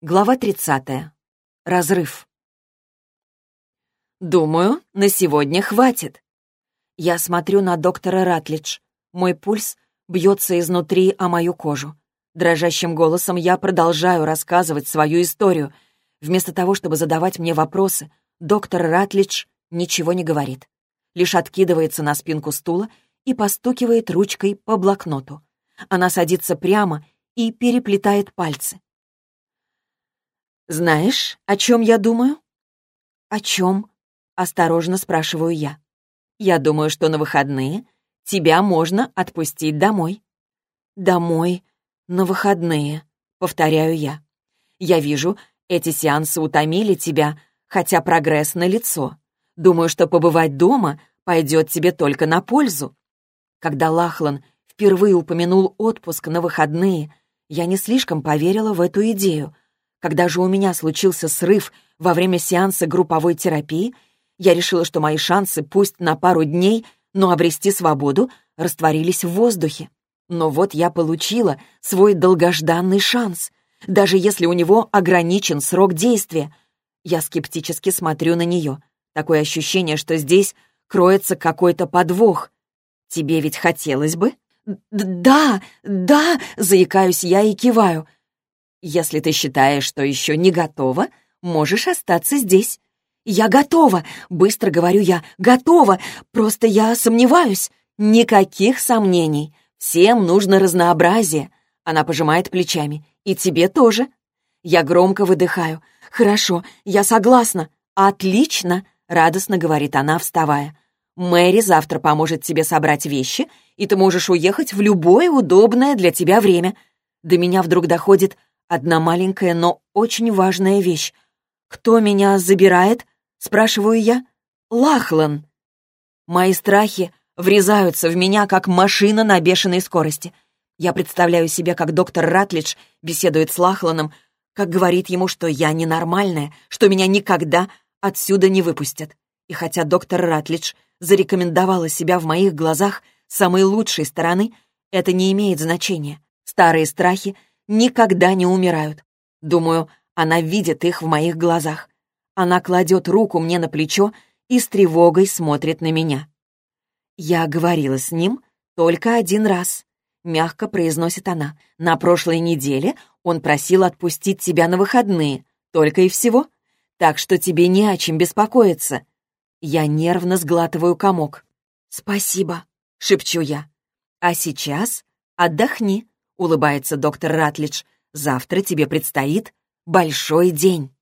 Глава 30. Разрыв. Думаю, на сегодня хватит. Я смотрю на доктора Ратлидж. Мой пульс бьется изнутри о мою кожу. Дрожащим голосом я продолжаю рассказывать свою историю. Вместо того, чтобы задавать мне вопросы, доктор Ратлидж ничего не говорит. Лишь откидывается на спинку стула и постукивает ручкой по блокноту. Она садится прямо и переплетает пальцы. «Знаешь, о чем я думаю?» «О чем?» — осторожно спрашиваю я. «Я думаю, что на выходные тебя можно отпустить домой». «Домой? На выходные?» — повторяю я. «Я вижу, эти сеансы утомили тебя, хотя прогресс налицо. Думаю, что побывать дома пойдет тебе только на пользу». Когда Лахлан впервые упомянул отпуск на выходные, я не слишком поверила в эту идею — когда же у меня случился срыв во время сеанса групповой терапии, я решила, что мои шансы, пусть на пару дней, но обрести свободу, растворились в воздухе. Но вот я получила свой долгожданный шанс, даже если у него ограничен срок действия. Я скептически смотрю на нее. Такое ощущение, что здесь кроется какой-то подвох. Тебе ведь хотелось бы? «Да, да!» — заикаюсь я и киваю — если ты считаешь, что еще не готова, можешь остаться здесь. Я готова, быстро говорю я, готова, просто я сомневаюсь. Никаких сомнений. Всем нужно разнообразие. Она пожимает плечами. И тебе тоже. Я громко выдыхаю. Хорошо, я согласна. Отлично, радостно говорит она, вставая. Мэри завтра поможет тебе собрать вещи, и ты можешь уехать в любое удобное для тебя время. До меня вдруг доходит Одна маленькая, но очень важная вещь. «Кто меня забирает?» — спрашиваю я. «Лахлан». Мои страхи врезаются в меня, как машина на бешеной скорости. Я представляю себе, как доктор Ратлидж беседует с Лахланом, как говорит ему, что я ненормальная, что меня никогда отсюда не выпустят. И хотя доктор Ратлидж зарекомендовала себя в моих глазах самой лучшей стороны, это не имеет значения. Старые страхи — никогда не умирают. Думаю, она видит их в моих глазах. Она кладет руку мне на плечо и с тревогой смотрит на меня. «Я говорила с ним только один раз», — мягко произносит она. «На прошлой неделе он просил отпустить тебя на выходные, только и всего. Так что тебе не о чем беспокоиться». Я нервно сглатываю комок. «Спасибо», — шепчу я. «А сейчас отдохни», — улыбается доктор Ратлидж. «Завтра тебе предстоит большой день».